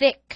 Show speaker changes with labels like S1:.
S1: thick